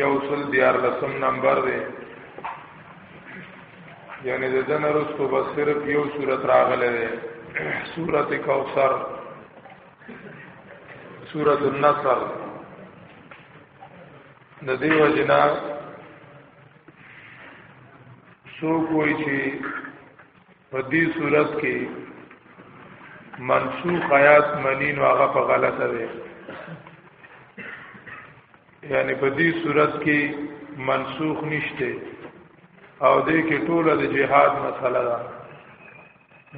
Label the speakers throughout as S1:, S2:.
S1: یو سل دیار لسم نمبر دی یعنی د دن رستو بس صرف یو صورت راغله دی صورت کوثر صورت النصر د دیو جنا سو کوئی چی په دې صورت کې منسوخ آیات منین او هغه په غلطه ده یعنی په دې صورت کې منسوخ نشته او دې کې ټوله د جهاد مسله ده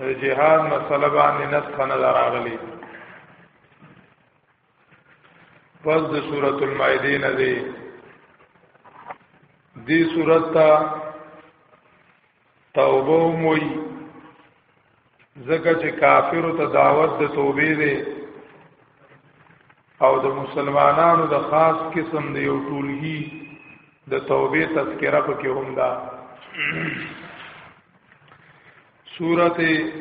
S1: د جهاد مسله باندې نسخ نه راغلي پس د سورۃ المائده نه دی دې سورۃ ته توبه موي زکه چې کافر ته دعوت د توبې دی او د مسلمانانو د خاص قسم د یو ټولګي د توبې تذکرہ پکې هم ده سورته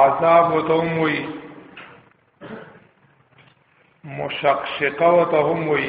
S1: عذاب وتهم وی مشقشقه وتهم وی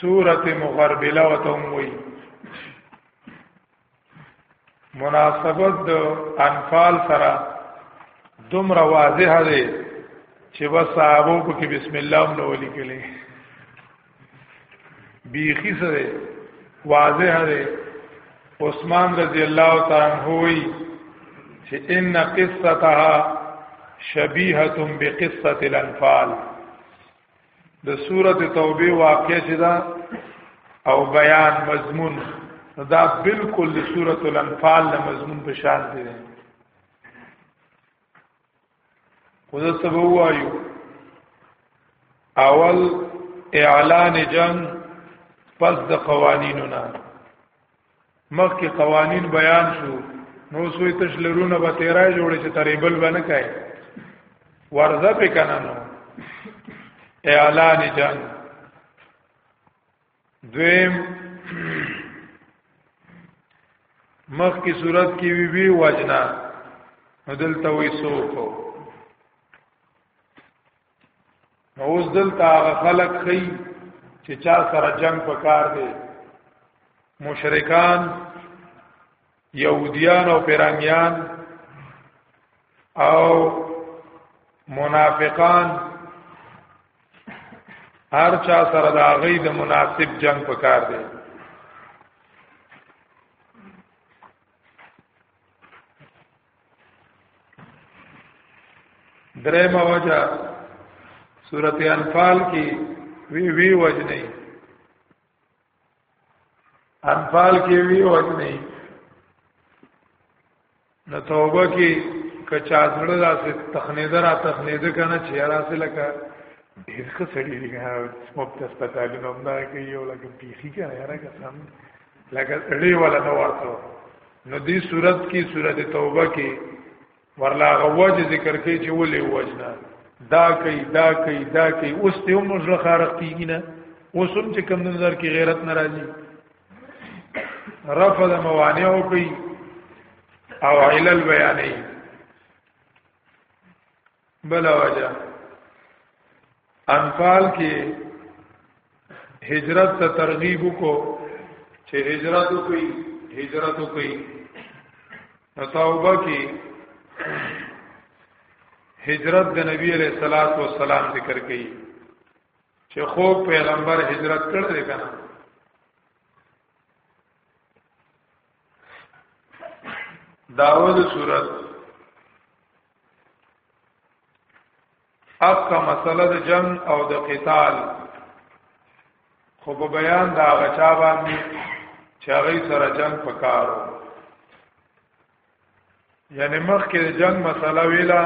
S1: سورت مغربله و تموی مناسبت د انفال سره دومر واضح دی چې بس صحابو په کې بسم الله نو ولیکلې بیخی سره واضح دی عثمان رضی الله تعالی هوی چې ان قصتها شبيهه بقصه الانفال د سورته توبه واقع چې دا او بیان مضمون دا بالکل د سورته الانفال له مضمون په شان دی خو دا سبا وایو اول اعلان جنگ پس د قوانینو نه مخکې قوانین بیان شو نو سوی تش لرونه به تیرا جوړې چې تریبل بنه کای ورزه په کنه نو اعلان جنگ دویم مخ کی صورت کی وی وی وجنا ندل توي سوکو اوس دلته هغه خلک خي چې چا سره جنگ پکار دی مشرکان يهوديان او پیرانيان او منافقان هر چا سره دا غي د مناسب جنگ پکار دی درې ما وجه سورته انفال کې وی وی وجنې انفال کې وی وجنې نو توبه کې کچا زړه داسې تخنیده را تخنیده کنه چې راسه لکه ډېر ښه سړی دی هغه مبتس په تعلیم هم دا کوي او لکه پیخي کنه هغه سم لکه ری ولا نو ورته نو دې صورت کې صورت توبه کې ورلا غوج ذکر کې چې ولې وجنا دا کوي دا کوي دا کوي اوس ته هم زړه خارق کیږي نه اوس هم چې کم نظر کې غیرت ناراضي رفع د موانع او کوي او علل بیانې بلا وجه انفال کې هجرت ته ترغیب کو چې هجرت کوي هجرت کوي توبه کې هجرت د نبی علیہ الصلات والسلام ذکر کړي چې خو پیغمبر هجرت کړل کنه داود صورت اقا مسله د جنگ او د قتال خو په بیان دا غچا باندې چې هغه سره جنگ پکارو یعنی مخکې د جنگ مسله ویلا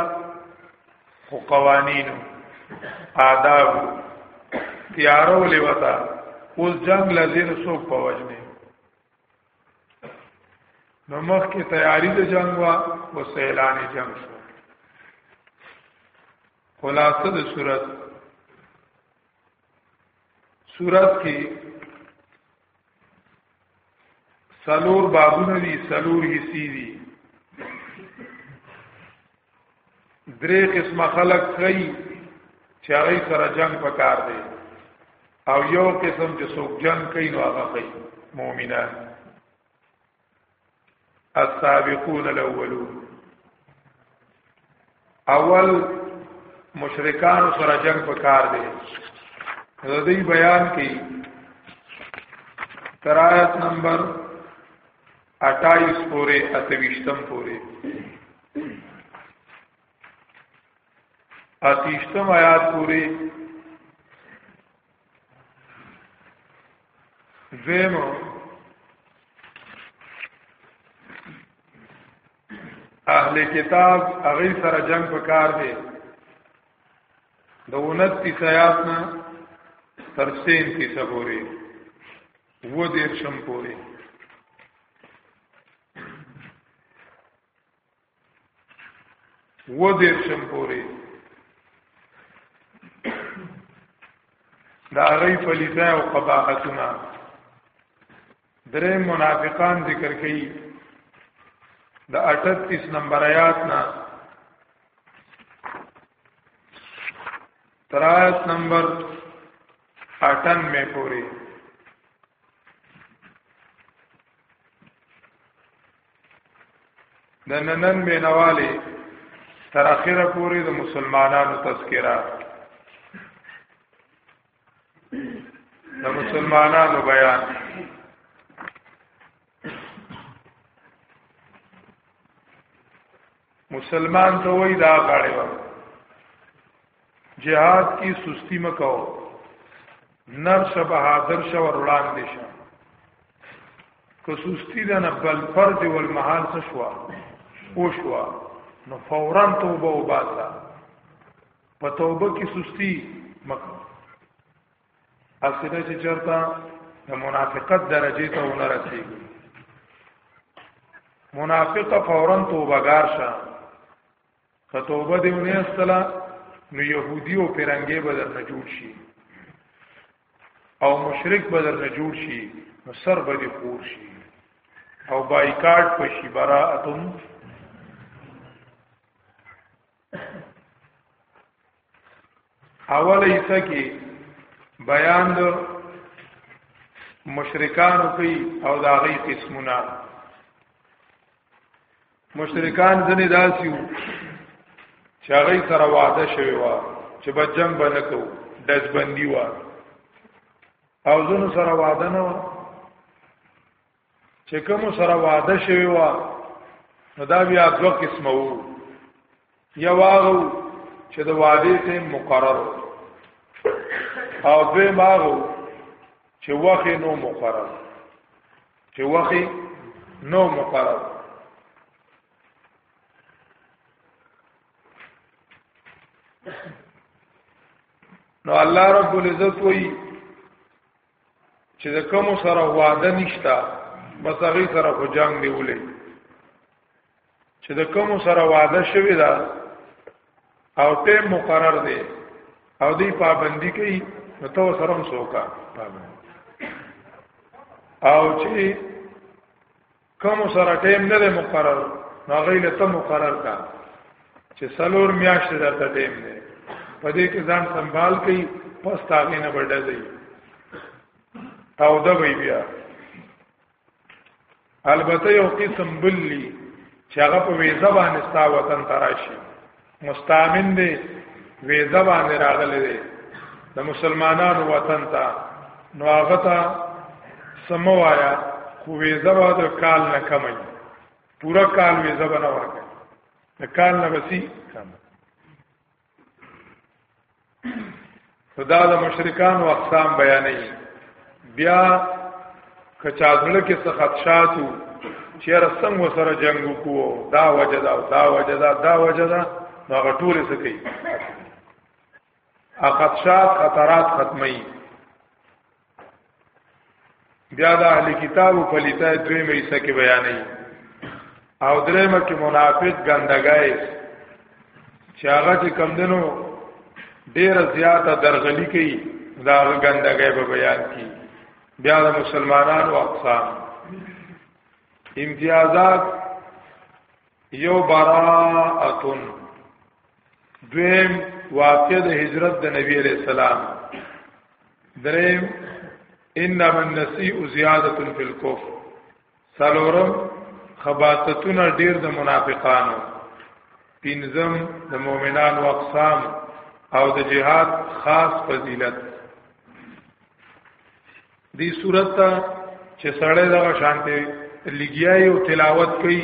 S1: خو قوانینو آداب تیارو لیوتا اوس جنگ لذین سو په وجنه نو مخ کې تیاری د جنگ وا او سیلان جنگ شو خلاصه د صورت صورت کې سلور بابونه دي سلور حصي دي درې قسم خلق خي چې هغه سره جنگ پکار دی او یو قسم چې څوک جنگ کوي نو هغه خي مؤمنان السابقون الاولون اول مشرکان سره جنگ پکار دی زدی بیان کی ترایت نمبر اټایس پورې اتویشتم پورې اتیشتم آیات پوری دویم اهل کتاب هغه سره جنگ پکار دی د 29 آیات نه تر 37 پوری و دیر شم پوری و دیر شم پوری دا غی فلیتا او قباحتنا درې منافقان ذکر کړي د 38 نمبر آیات نا ترایت نمبر اټن مې پوری د ننن بینواله تر اخره پورې د مسلمانانو تذکرہ د مسلمانانو بیان مسلمان ته وای دا غاړې و جهاد کی سستی مکو نر شبه حاضر شو ورلان دي شه که سستی ده نه بل فرض ول محال څه شو او شو نو فورا توبه وباسا په توبه کی سستی مکو اسنه چې چرته د منافقت درجه ته ونه رسیږي منافق فورا توبه گار شه که توبه دی ونه استلا نو يهودي او پیرنګي به درنه جوړ شي او مشرک به درنه جوړ شي نو سر به دی خور شي او بایکاټ پشي براءتم اوله ایسه کې بیان د مشرکانو کوي او د هغه قسمونه مشرکان ځنې داسي وو چې هغه سره وعده شوی و چې به جنگ به نکو دزبندي و او ځنو سره وعده نه و چې کوم سره وعده شوی و نو دا بیا دوه قسمه وو یو هغه چې د وعده ته مقرر او دوی ماغو چې وخت نو مقرر چې وخت نو مقرر نو الله رب العزت وی چې د کوم سره وعده نشتا بس هغه سره خو جنگ دی ولې چې د کوم سره وعده شوی دا او ته مقرر دی او دی پابندی کوي نو ته سره هم سوکا پابند او چې کوم سره ټیم نه دی مقرر نو غیله ته مقرر کا چې سلور میاشتې درته ټیم دی په دې کې ځان سنبال کړي پس تاغې نه بډه دی او دا وی بیا البته یو قسم بلی چې هغه په ویزه باندې ستا وطن تراشي مستامن دی ویزه باندې راغلی دی د مسلمانانو وطن ته نو هغه ته سموایا خو ویزه به د کال نه کمای پورا کال ویزه به نه ورکړي د کال نه بسی کم خدا د مشرکان او اقسام بیانې بیا کچا ځړه کې څه خدشاتو چیر څنګه سره جنگ وکړو دا وجه دا دا وجه دا دا وجه دا نو هغه ټول څه کوي اخدشات خطرات ختمي بیا د اهل کتابو په لیته دوی مې حصہ کې بیانې او درېمه کې منافق ګندګای چې هغه چې کمندنو ډیر زیاته درغلی کوي دا ګندګای به بیان کی بیا د مسلمانانو اقسام امتیازات یو براءتن دویم واقع د هجرت د نبی علیہ السلام دریم انما النسیء زیاده فی الکفر سلورم خباتتون ډیر د منافقانو پنځم د مؤمنانو اقسام او د جهاد خاص فضیلت دی صورت ته چې سړی دا شانته لګیای او تلاوت کوي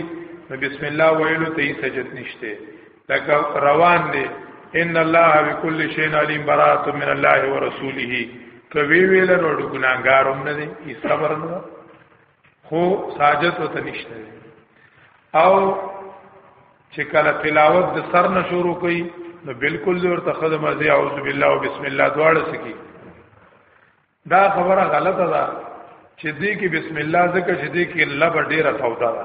S1: نو بسم الله ویلو ته یې سجد نشته لکه روان دی ان الله بكل شيء عليم برات من الله ورسوله کوي ویل نو ګناګار هم نه دی یې صبر نه خو ساجت وته نشته او چې کله تلاوت د سر نه شروع کړي نو بالکل ورته خدمت اعوذ بالله وبسم الله دواړه سکی دا خبره غلطه ده چې دې کې بسم الله ځکه چې دې کې لب ډیره تودا ده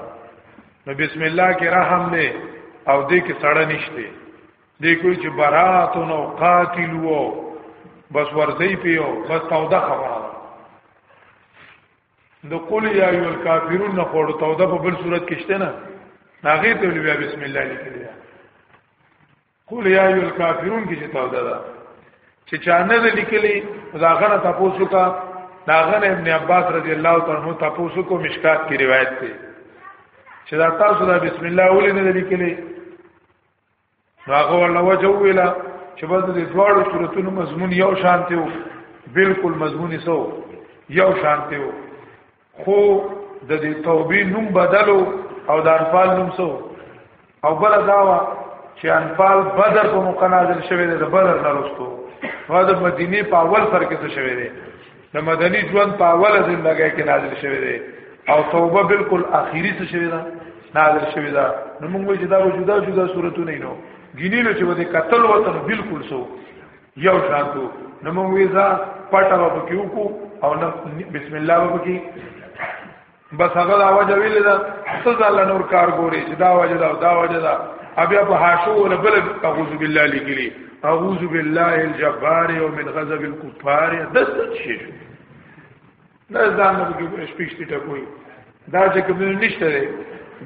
S1: نو بسم الله کې رحم نه او دې کې سړه نشته دې کوئی چې برات نو قاتل وو بس ورځي پیو بس تودا خبره ده د قول یا ایو الکافرون نه خور تودا په بل صورت کې شته نه هغه ته بسم الله لیکلی قول یا ایو الکافرون کې چې تاوده ده چې چا نه لیکلي دا غره تاسو کا دا غره ابن عباس رضی الله تعالی عنہ تاسو کو مشکات کی روایت ده چې دا تاسو دا بسم الله ولې نه لیکلي هغه ولا وجه ویلا چې بس د دواړو صورتونو مضمون یو شانته وو بالکل مضمون سو یو شانته وو خو د دې توبې نوم بدلو او د انفال نوم سو او بل داوا چې انفال بدر په موقع نازل شوی دی د بدر نه وروسته نو د مدینه په اول سر کې څه شوی دی د مدني ژوند په اوله زندګۍ کې نازل شوی دی او توبه بالکل اخیری څه شوی ده نازل شوی ده نو موږ چې دا جدا جدا صورتونه نه ګینیلو چې ودې قتل وطن بالکل سو یو شانتو نو موږ ویزا پټه په کیو کو او نو بسم الله په کی بس هغه دا وجه ویل دا سزا له نور کار ګوري چې دا وجه دا دا وجه دا بیا په حاشو ولا بل اعوذ بالله لګلی اعوذ بالله الجبار ومن غضب الكفار دست شي دا ځان نه کې سپیچ ته ټکوي دا چې کوم نشته دی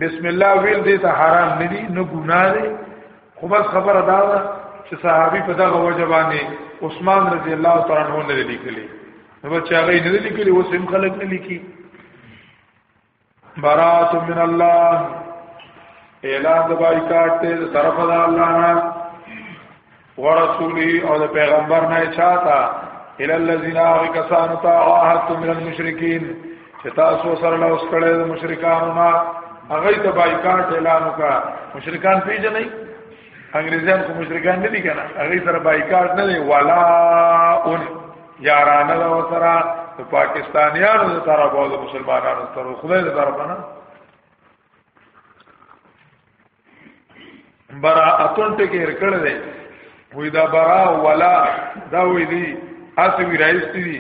S1: بسم الله ویل دې ته حرام نه دي نه ګناه دی خو بس خبره دا ده چې صحابي په دغه وجه باندې عثمان رضی الله تعالی عنہ نه لیکلي نو چې هغه نه لیکلي اوس هم خلک نه لیکي برات من الله اعلان د بایکاټ ته طرف د الله نه ورسولی او د پیغمبر نه چاته الى الذين كسانوا تعاهدتم من المشركين چې تاسو سره له اوس کړه د مشرکانو نه هغه ته بایکاټ اعلان وکړه مشرکان پیژنئ انګريزان خو مشرکان نه دي کنه هغه سره بایکاټ نه دی ولا اون یارانه دا وسره د پاکستانیانو د طرف او د مسلمانانو تر خدای د طرف نه براءتون ته کې ورکړل دی وې دا برا ولا دا وې دي اسی وی راځي دي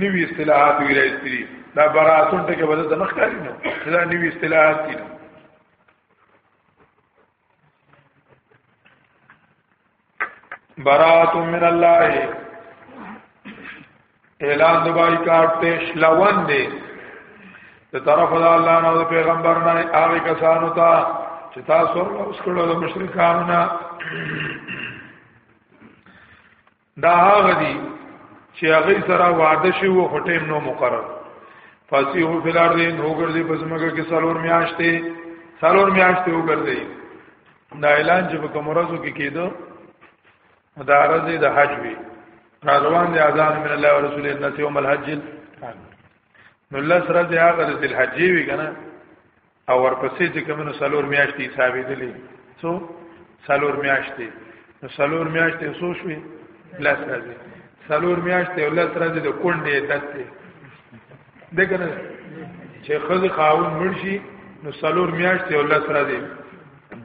S1: نوې اصطلاحات وی راځي دي دا براءتون ته کې بدل د مخ کاری نه دا نوې اصطلاحات دي برات من الله اعلان د بایکاټ پیش لوان دی د طرف د الله نه د پیغمبر نه هغه کسانو ته چې تاسو اوس کړو د مشرکانو نه دا هغه دي چې هغه سره وعده شي وو هټیم نو مقرر فاسیو فلار دې نو ګرځي پس مګه کې سالور میاشتې سالور میاشتې وګرځي دا اعلان چې په کومرزو کې کېدو مدارزه د حج وی روان دي اذان من الله ورسول الله یوم الحج نو الله سره دې هغه د الحج وی کنه او ورپسې چې کومو سلور میاشتې حسابې دي څو سلور میاشتې نو سلور میاشتې څو شوي لس راځي سلور میاشتې او لس راځي د کونډې دته دغه نه چې خزه خاون مرشي نو سلور میاشتې او لس راځي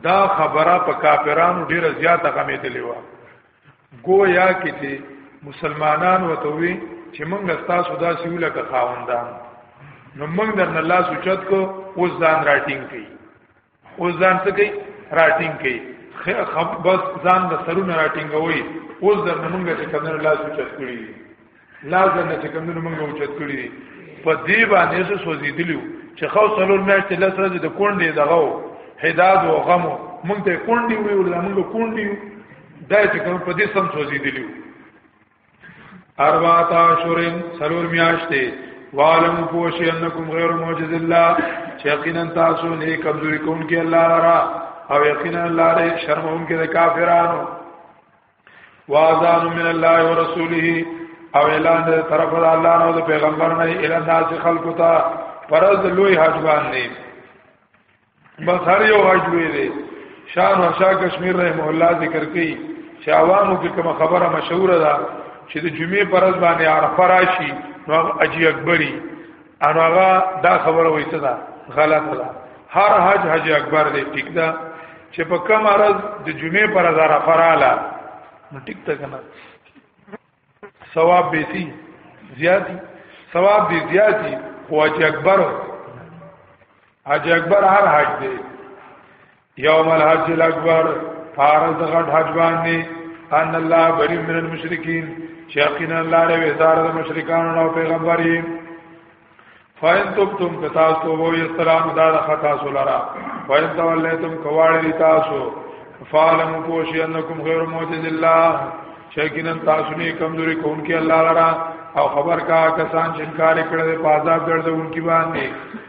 S1: دا خبره په کافرانو ډیره زیاته غمیدلې و گویا کې چې مسلمانان وتوي چې موږ تاسو دا سیوله کا خاوندان نو موږ در نه لاس اوچت کو اوس ځان راټینګ کړي اوس ځان څه کوي راټینګ کړي خب بس ځان د سرونه راټینګوي اوس در نه موږ چې کمنو لاس اوچت کړی لا ځنه چې کوم موږ اوچت کړی دي په دې باندې څه سوځیدلی چې خو څلور میاشتې لس ورځې د کونډې دغه هداد او غم موږ ته کونډې وی ول موږ کونډې دا چې کوم په دې سم سوځیدلی ارواتا شورن څلور میاشتې والم پوشی انکم غیر معجز الله چې یقینا تاسو نه کمزوري کوونکی الله را او یقینا الله دې شرمونکي د کافرانو واذان من الله ورسوله او اعلان دې طرف د الله او د پیغمبر نه اله ناس خلق تا فرض لوی حج باندې بس هر یو حج لوی دی شان شاه کشمیر رحم الله ذکر کوي چې عوامو کې کوم خبره مشهوره ده چې د جمعې پرز باندې عرفه راشي نو اجي اکبري ان هغه دا خبره وایي څه ده غلطه ده هر حج حج اکبر دی ټیک ده چې په کم ارز د جمعې پر زاره فراله نو ټیک ته کنه ثواب به سي زیاتی ثواب دی زیاتی خو حج اکبر حج اکبر هر حج دی یوم الحج الاکبر فارض غټ حج باندې ان الله بری من المشرکین شیقین الله له وزار د مشرکانو او پیغمبري فاین تبتم کتاسو وو یسترام دار خطا سولرا فاین تولیتم کواړی تاسو فعلم پوشی انکم غیر موجد الله شیقین تاسو نه کمزوري کون کې الله لرا او خبر کا کسان چې انکار کړي په عذاب دردونکي باندې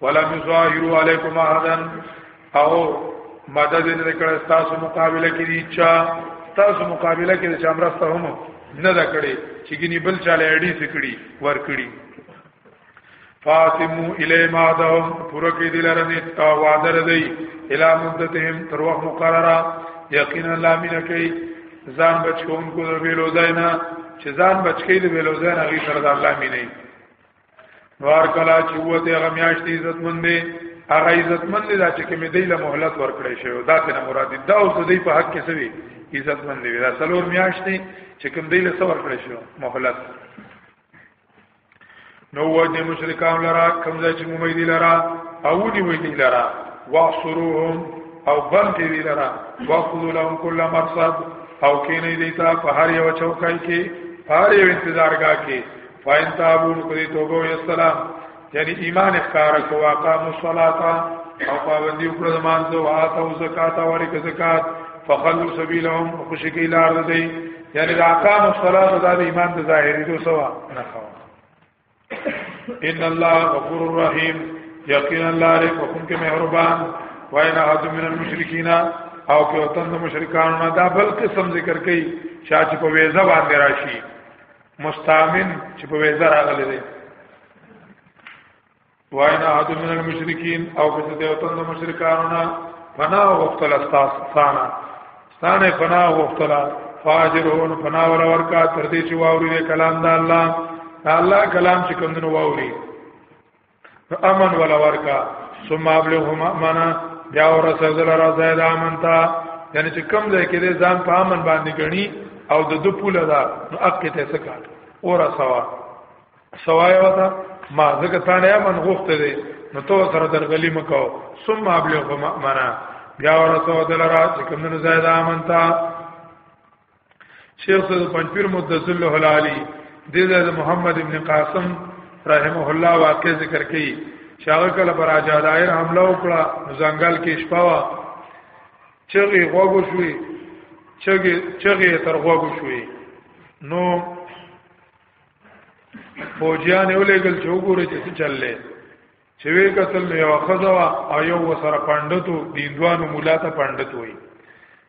S1: ولم يظاهروا عليكم احدا او مدد نه کړه تاسو مقابله کې دي چا تاسو مقابله کې چې امر سره هم نه دا کړي چې ګني بل چاله اډي سکړي ور کړی فاطمو الی ما دهم پورا کې دي لره نه تا وادر دی الی مدتهم تر وخت مقرره یقینا لامینه کوي ځان بچون کو د ویلو ځای نه چې ځان بچکی د ویلو ځای نه غي سره د الله مینه نوار کلا چې وته هغه میاشتې عزت مندې هغه عزت مندې دا چې کې مې دیله مهلت ورکړې شو دا ته مراد دا اوس دې په حق کې سوي عزت مندې دا څلور میاشتې چې کوم دیله څور کړې شو مهلت نو وجه مشرکان لرا کوم ځای چې مې دی لرا او دی وې دی لرا واحصروهم او بند دی لرا واخذوا لهم كل مرصد او کینې دیتا په هر یو چوکای کې هر یو انتظارګاه کې فاین تابون کدی توبه وی السلام یعنی ایمان اخکار کو واقام الصلاة او پابندی وکړه د مانځه او آتو زکات او ورک زکات فخلوا سبیلهم خوشی کی لار ده دی یعنی د اقام الصلاة د ایمان د ظاهری دو سوا نه خو ان الله غفور رحیم یقینا الله له حکم کې مهربان واینا حد من المشرکین او کې وطن د مشرکانو نه دا بل قسم ذکر کړي چې په ویزه باندې راشي مستامن چې په ویزه راغلی دی واینا احد من المشرکین او کته دی وطن د مشرکانو فنا وقتل استاس ثانا ثانه فنا وقتل فاجرون فنا ور ورکا تر دې چې واوري کلام د الله الله کلام چې کوم نو واوري امن ولا ورکا ثم ابلغهم امنا بیا ورسول را زید امن تا یعنی چې کم ځای کې دې ځان په امن باندې غني او د دو پوله دا نو اق ته سکا اور سوا سوای وتا ما زکه تا نه امن غوښته دې نو تو سره درغلی مکاو ثم ابلغهم امنا بیا ورسول را چې کم نه زید امن تا شیخ سید پنځپیر متصل له علی د زید محمد ابن قاسم رحمه الله واقع ذکر کړي شاغه کله پر اجا دایر حمله وکړه ځنګل کې شپه وا چغي غوغو شوې چغي چغي تر غوغو شوې نو فوجیان یو لګل چې وګوره چې څه چللې چې وی قتل یو خزوا او یو وسره پندتو دیندوانو مولا ته پندت وای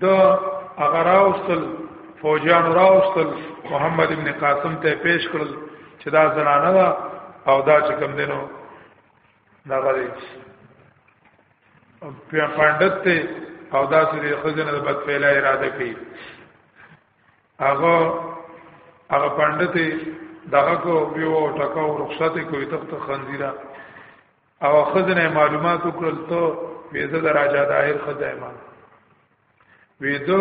S1: د هغه راوستل فوجیان راوستل محمد ابن قاسم ته پیش کړل چې دا زنانه ده او دا چې کم دینو دا غري په پاندت ته او دا چې خزنه د بد پیلا اراده کوي هغه هغه پاندت دغه کو بیو ټکاو رخصت کوي تخت خنزیره او خزنه معلومات وکړل ته ویزه د راجا داهر خدای ما ویدو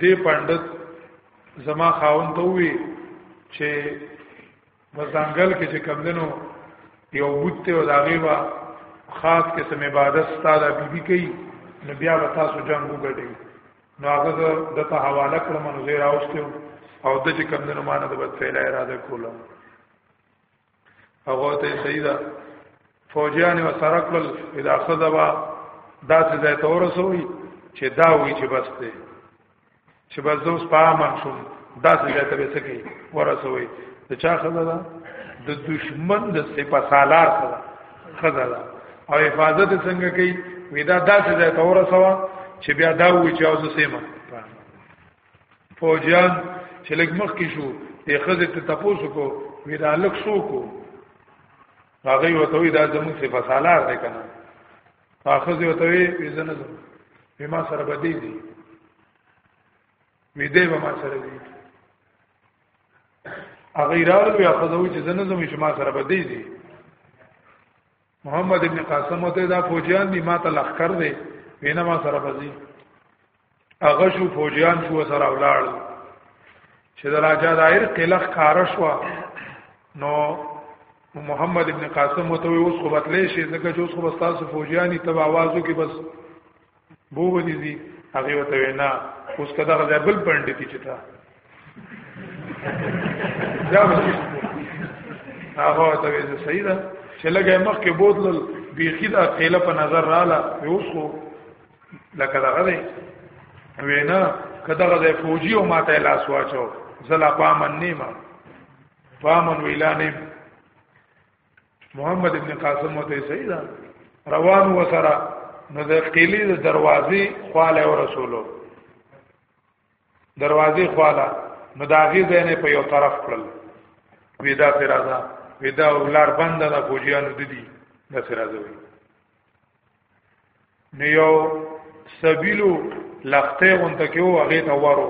S1: دی پندت زما خاون ته وی چې مزنګل کې چې کمندنو یو بوت ته وداغي وا خاص قسم عبادت ستاده بیبي کوي نو بیا به تاسو جنگ وګټي نو هغه د ته حواله کړم نو زه راوستم او د چې کمندنو مان د بد فعل اراده کوله هغه ته سیدا فوجیان و سرکل اذا خذبا دا څه ځای ته ورسوي چې دا وی چې بس دی چې بس زوس پامن شوم دا څه ځای ته به څه کوي ورسوي د چا خزه ده د دشمن د سپه سالار سره خزه ده او حفاظت څنګه کوي ودا دا څه ځای ته ورسوه چې بیا دا وی چې اوس سیمه فوجان چې لګ مخ کې شو ته خزه ته تاسو کو وی دا لک سو کو هغه وته وی دا زمون څه فسالار دی کنه اخذ وته وی زنه به ما سره بدی دی وی دی به ما سره دی هغه راغلی اخذ وی چې زنه زمون شما سره بدی دی محمد ابن قاسم ته دا فوجیان دی ما ته لخر دی وینا ما سره بزی هغه شو فوجیان شو سره ولاړ چې د راجا دایر قلق کار شو نو محمد ابن قاسم ته اوس خو بتلې شي ځکه چې اوس خو بس تاسو فوجیانی تبع आवाजو کې بس بو ودی دي هغه وته وینا اوس کدا غځه بل پندې دي چتا دا وځي هغه ته وی زه صحیح ده چې لګه مخ کې بوتل بیخی دا قیله په نظر رااله اوس خو لکه دا غځه وینا کدا غځه فوجي او ماته لاس واچو زلا پامن نیمه پامن ویلانه محمد ابن قاسم وته صحیح ده روان و سره نو د قیلی د دروازې خواله او رسولو دروازې خواله نو دا غي زینې په یو طرف کړل ودا پر راځه ودا ولار بند نه کوجیان ددی د سر راځوي نو یو سبیلو لخته غونته کې و هغه ته ورو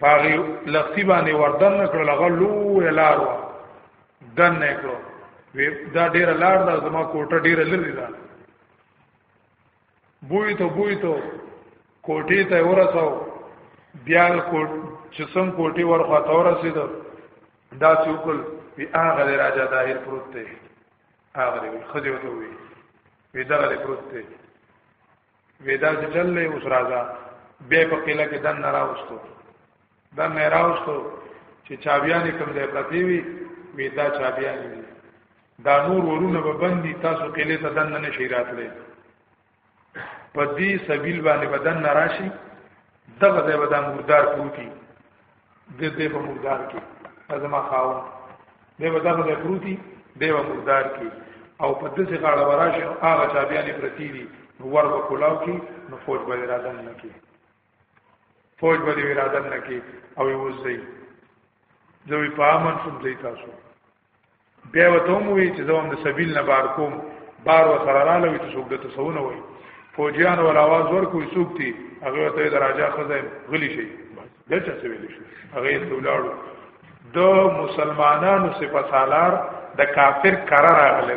S1: پاغي لختی باندې وردن نکړل هغه لو لار و دن نکړو وی دا ډیر لار دا زما کوټه ډیر لری دا بوی ته بوی ته کوټه ته ورساو بیا کوټ چې څنګه کوټه ورخوا ته ورسید دا څوکل وی هغه راځه دایر پروت دی هغه دی خځه وته وی وی دا غره پروت دی وی دا چې چل له اوس راځه به په کله کې دن راوستو دن نه راوستو چې چابيان کوم دی پرتی وی وی دا چابيان دی دا نور ورونه به بندي تاسو کله ته دن نه شي راتلې په دې سبیل باندې بدن نراشي دغه ځای به دا مردار پروتي د دې په مردار کې ازما خاون دې به دغه ځای پروتي دې به مردار کې او په دې څخه غاړه وراشي هغه چا بیا نه پرتی دي نو ور به کولاو کې نو فوج به اراده نه کوي فوج به اراده نه کوي او یو ځای زوی پامن شم زی تاسو بیا وته هم وی چې زوم د سبیل نه بار کوم بار و سره رااله وی چې څوک د تسونه وای فوجیان ول आवाज ورکو څوک تی هغه ته د راجا خزه غلی شي دلته څه ویل شي هغه ستولاړو د مسلمانانو صفه سالار د کافر قرار راغله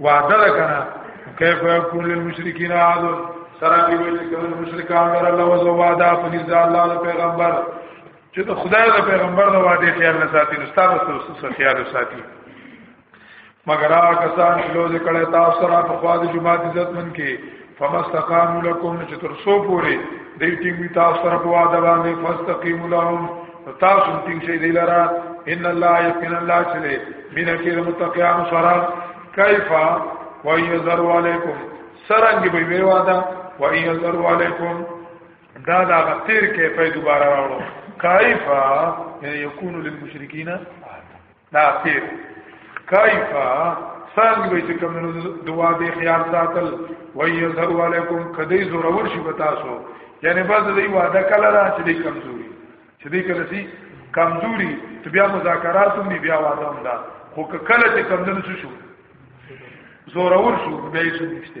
S1: وعده ده کنه کیف یکون للمشرکین عهد سره دی ویل کوم مشرکان در الله او زواده په نزد الله او پیغمبر چې د خدای او پیغمبر د وعده خیال نه ساتي نو ستاسو سره خیال ساتي مگر هغه کسان چې لوځ کړه تاسو سره په خوا د جماعت عزت من کې فمستقام لكم چې تر سو پورې د ټینګ تاسو سره په واده باندې فاستقیم لهم تاسو ټینګ شي دی لرا ان الله یقین الله چې مين کې د متقیان سره کیفا ويذر علیکم سرنګ به وی واده ويذر علیکم دا دا تیر کې په دوباره راوړو کیفا یکون للمشرکین دا خیر کیفا سنگ به چې کوم دعا دې خیال ساتل ويظهر علیکم کدی زورور شي بتاسو یعنی بعض دې وعده کله را چې دې کمزوري چې دې کله سي کمزوري ته بیا مذاکرات هم بیا وعده هم دا خو کله چې کمزوري شو زورور شو بیا یې څه نشته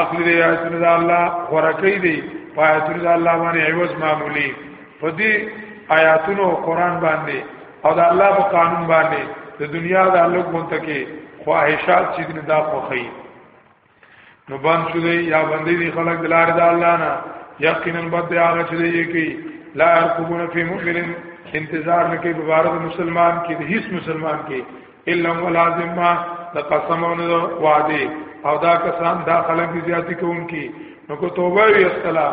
S1: اخلي دی آیتونه د الله ورکې دی آیتونه د الله باندې عوض معمولی په دې آیاتونو قران باندې او د الله په قانون باندې د دنیا د الله مونته کې خواهشات چې دین دا خوخی نو باندې شو دی یا باندې دی خلق د لار د الله نه یقینا بد دی هغه چې دی کې لا يرقبون في مؤمن انتظار نه کوي په بار د مسلمان کې د هیڅ مسلمان کې الا ولازمه د قسمونو وعده او دا کسان دا خلک زیاتی کوونکی نو کو توبه وی استلا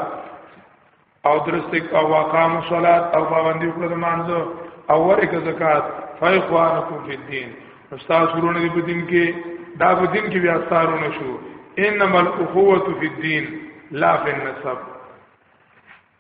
S1: او درست او واقام صلات او باندې وکړه د مانزه او ورک زکات فیخوانکم فی الدین استاد ورونه دی په دین کې دا په دین کې بیا ستارونه شو انما الاخوه فی الدین لا فی النسب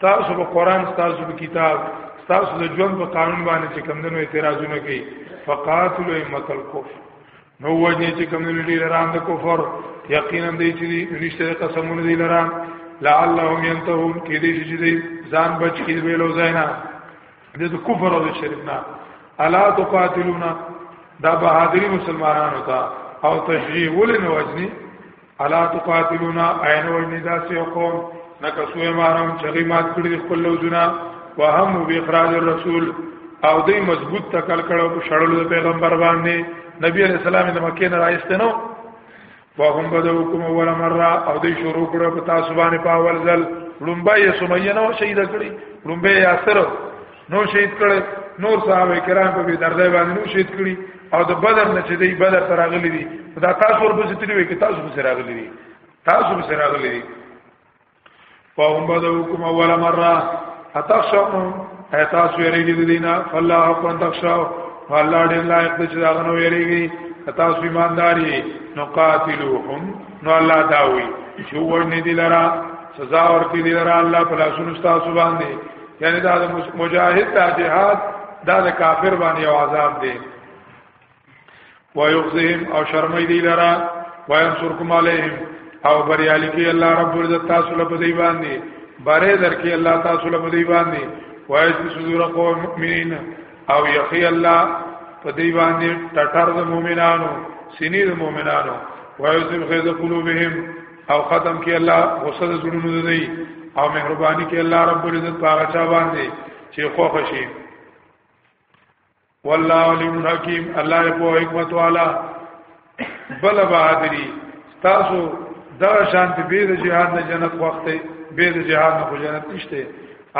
S1: تاسو په قران تاسو په کتاب تاسو د ژوند په قانون باندې چې کمندونو اعتراضونه کوي فقاتلوا امه الكفر نو وجه چې کمندونو لري ران د کفر یقینا دې چې نشته قسمونه دي لران لعلهم ينتهون کې دې چې دې ځان بچ کې ویلو زینا دې د کفر او شرک نه الا تقاتلون دا بهادری مسلمانانو ته او تشریح ولنه وجنی الا تقاتلونا عین وجندا سی قوم نکسو امارم چغی مات کړی خپل لوزنا وهم باخراج الرسول او دې مضبوط تکل کړو په شړلو د پیغمبر باندې نبی علیہ السلام د مکه نه راځته نو وهم بدوکم اول مره او دې شروع کړو په تاسو باندې په اول ځل لومبای سمیه نو شهید کړی لومبای یاسر نو شهید کړي نور صحابه کرام په دردای باندې نو شهید کړي او د بدر نه چې دی بدر تر اغلی دي دا تاسو ورپسې تللی وي کې تاسو به سره اغلی دي تاسو به سره اغلی دي فهم بدوکم اول مره اتخشون تاسو یریږي دینا فالله حق ان تخشوا فالله دې لایق دې چې دا غنو یریږي تاسو ایمانداري نو قاتلوهم نو الله داوي چې ورنې دي لرا سزا ورکړي دي لرا الله په لاسونو تاسو باندې یعنی دا د مجاهد د جهاد دا د کافر باندې عذاب دی ويخزهم او شرمې دی لرا وينصركم عليهم او بریالی کی الله رب عزت تاسو له دی باندې بره در کی الله تاسو له دی باندې وایسی صدور قوم مؤمنین او یخی الله په دی باندې ټټر د مؤمنانو سینې د مؤمنانو وایسی خیز قلوبهم او ختم کې الله غصه د زړونو دی او مهرباني کې الله رب العزت پاغه چا باندې چې خوښ شي والله علیم حکیم الله په حکمت والا بل بہادری تاسو دا شانت به د جهاد نه جنت وخت به د جهاد نه جنت نشته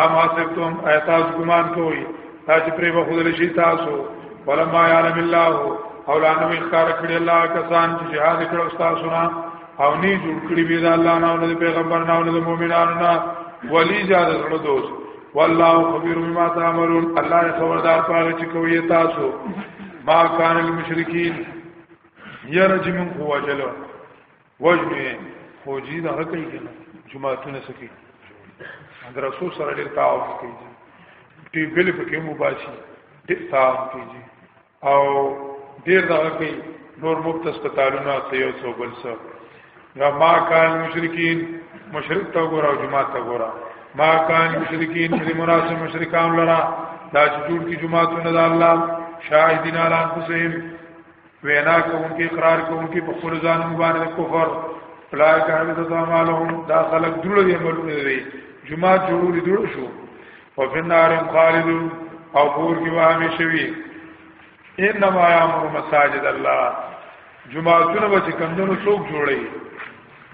S1: اما سبتم ایتاز ګمان کوي دا چې پرې به خدای شي تاسو ولما یعلم الله او لانو اخکار کړی الله کسان چې جهاد کړو تاسو نه او نه جوړ کړی به دا الله نه او پیغمبر نه او مؤمنانو نه ولی جاد سره دوست والله خبير بما تعملون الله خبردار پاره چې کوي تاسو ما کان المشرکین یرجمن قوجلو وجنی فوجي دا کوي کنه جماعتونه سکی مدرسو سره ډیر تعاون کوي ټي وی په کې مو باسي ډیر تعاون کوي او ډیر دا کوي نور مفت هسپتالونه ته یو څو بل څه یا ما کان مشرکین مشرک ته ګور او جماعت ته ګور ما کان مشرکین چې مناسب مشرکان لرا دا چې جوړ کی جماعتونه د الله شاهدین علی انفسهم وینا کوونکی اقرار کوونکی په خپل ځان باندې کفر پلای کړه د اعمالهم دا خلق دړو دی عملونه دی جمعه جوړول دړو شو او فنارم خالد او پور کې وامه شوی انما یامر مساجد الله جمعهونه به کمندونو څوک جوړي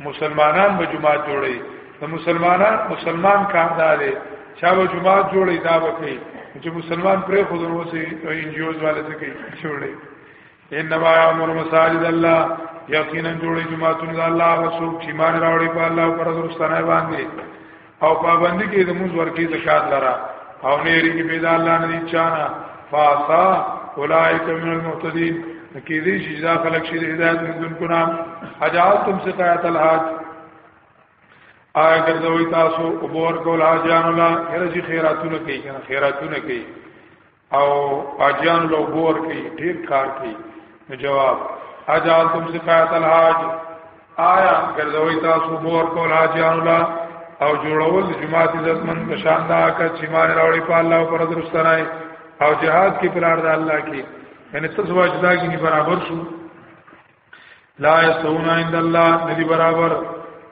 S1: مسلمانان به جماعت جوړي د مسلمانان مسلمان کار دا دی چا به جماعت جوړي دا به کوي چې مسلمان پرې خود نو سي انجیوز والے څه کوي جوړي انما امر مساجد الله یقینا جوړي جماعتونه الله او څوک چې مان راوړي په الله پر درستانه باندې او پابندی کې د موږ ورکی زکات لرا او نه یری کې پیدا الله نه چانا فاسا اولائک من المهتدین کې دې چې دا خلک شي د هدایت مندون کو نام حجالتم سقایت الحاج آیا ګرځوي تاسو وبور کول حاجان الله هر شي خیراتونه کوي کنه خیراتونه کوي او اجان لو بور کې ډیر کار کوي نو جواب اجال تم سقایت الحاج آیا ګرځوي تاسو بور کول حاجان الله او جوړول جماعت عزت من بشان دا کا چې مان راوړي په الله پر درستنای او جهاد کې پلار د الله کې یعنی تاسو واجدا کې برابر شو لا يسون عند الله ندي برابر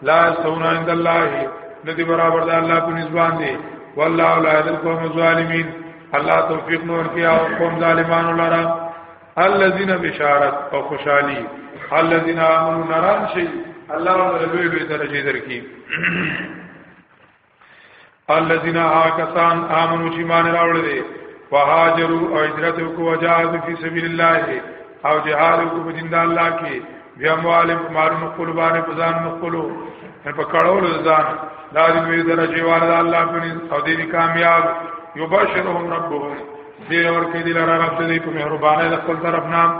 S1: لا يسون عند الله ندي برابر ده الله په نسبان دي والله لا يهدي القوم الظالمين الله توفيق نور کې او قوم ظالمان لرا الذين بشارت او خوشحالي الذين امنوا نران شي الله ولوي به درجه درکې الذين آکسان آمنو چې مان راوړل دي وهاجروا او هجرت وکړو وجاهدوا في سبيل الله او جهاد وکړو په دین د الله کې بیا موالم مالونو خپل باندې په ځان مخلو په کړهولو ځان دا دې وی درجه والا الله په او دې کامیاب یبشرهم ربهم دې اور کې دې لاره رب دې په مهربانه د خپل طرف نام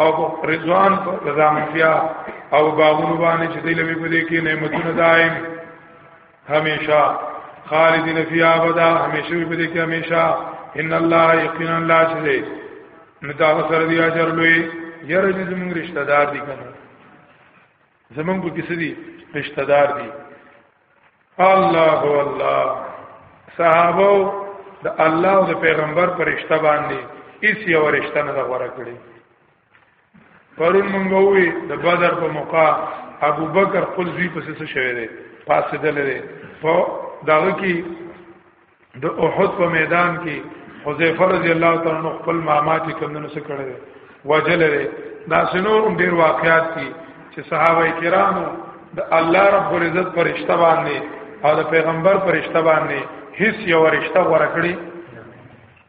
S1: او رضوان په رضا منفیا او باغونو باندې چې دې لوي په دې کې نعمتونه دائم همیشه خالدین فی ابدا همیشه وي په دې کې همیشه ان الله یقینا لا شذی متا سره دی اجر لوی یره چې زموږ رشتہ دار دي کنه زموږ په کیسه دي رشتہ دار دي الله الله صحابه د الله او د پیغمبر پر رشتہ باندې هیڅ یو رشتہ نه غوړه کړی پرون مونږ وی د بدر په موقع ابو بکر خپل زوی په څه شوی دی پاسې دلې په داغه کې د احد په میدان کې حذیفه رضی الله تعالی عنہ خپل ماما چې کمنو سره کړی دی وجلې دا سنور ډیر واقعات دي چې صحابه کرامو د الله رب العزت فرشتہ باندې او د پیغمبر فرشتہ باندې هیڅ یو رشتہ ورکړي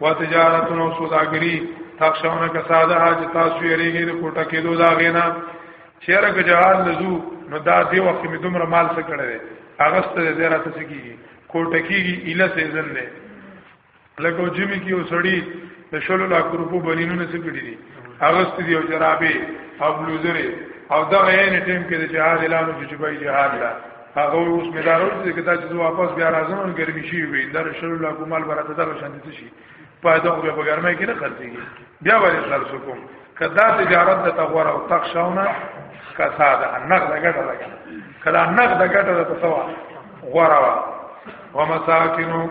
S1: و تجارت او سوداګری تخشونه کساده حاج تاسو یې ریګې د کوټه کې دوه دا غینا چیرې که جهاد لزو نو دا دی وخت می دومره مال څه کړی هغه ستاسو زیرا ته کیږي کوټه کیږي اله سیزن نه لکه جمی کې وسړی د شلو لا ګروپو بنینونه څه کړی دي هغه ست دی او جرابې او بلوزره او دا غیانه ټیم کې د جهاد اعلان شو چې به جهاد لا هغه اوس مې دارو چې کدا چې واپس بیا راځم نو ګرمي شي وي دا رسول الله کومال برات دا شان دي شي په دا په ګرمه کې نه خرڅيږي بیا به خرڅ کوم کدا تجارت د تغور او تخشونه کسا ده نقد ګټه ده کدا نقد ګټه ده په سوا غورا وا ومساکینو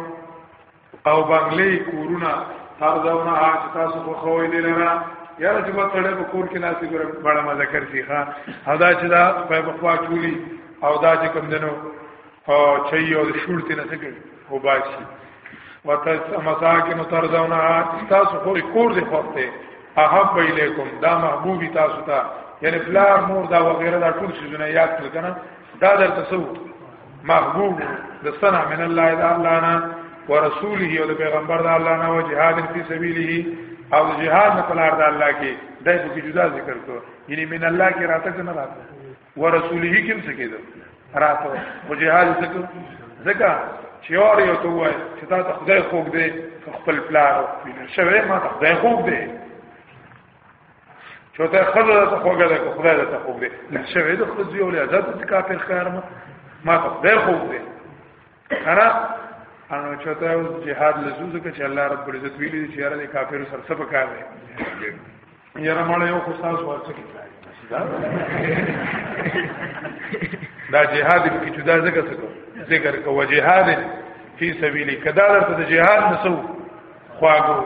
S1: او بنگلې کورونه تر دونه چې تاسو خو خوې دي لره یاره چې په تړه په کور کې ناسي ګره بڑا مزه کوي ښا ادا چې دا په بخوا چولی او دا چې کوم دنو او چي او شورت نه څه کوي او باشي وته مساکن تر دونه تاسو خو کور دي خوته احب الیکم دا محبوبی تاسو ته یعنی پلار مور دا وغیرہ دا ټول شي نه یاد کړئ کنه دا درته سوت محبوب د سنا من الله الا الله نه ورسوله او د پیغمبر د الله نه او جهاد فی سبیله او جهاد نه پلار د الله کې دای په جدا ذکر کو یعنی من الله کې راته کنه راته ورسوله کې څه کېدو راته او جهاد څه کو ځکه چې اور یو ته وای چې تا ته خدای خوګ دی خپل پلار شوه ما ته خدای خوګ دی چې ته خزه ته خوګه ده خدای ته خوګه ده نه شوی د خزه یو لازم د کافر خار ما ما ته خدای خوګه ده انا انو چې ته جهاد لزوز کې چې الله رب العزت ویلي چې یاره د کافر سره څه پکار دی یاره مړ یو خو تاسو ورڅ کې دا جهاد کې چې دا ذکر څه ذکر کوو جهاد فی سبیل کدا درته جهاد نسو خواګو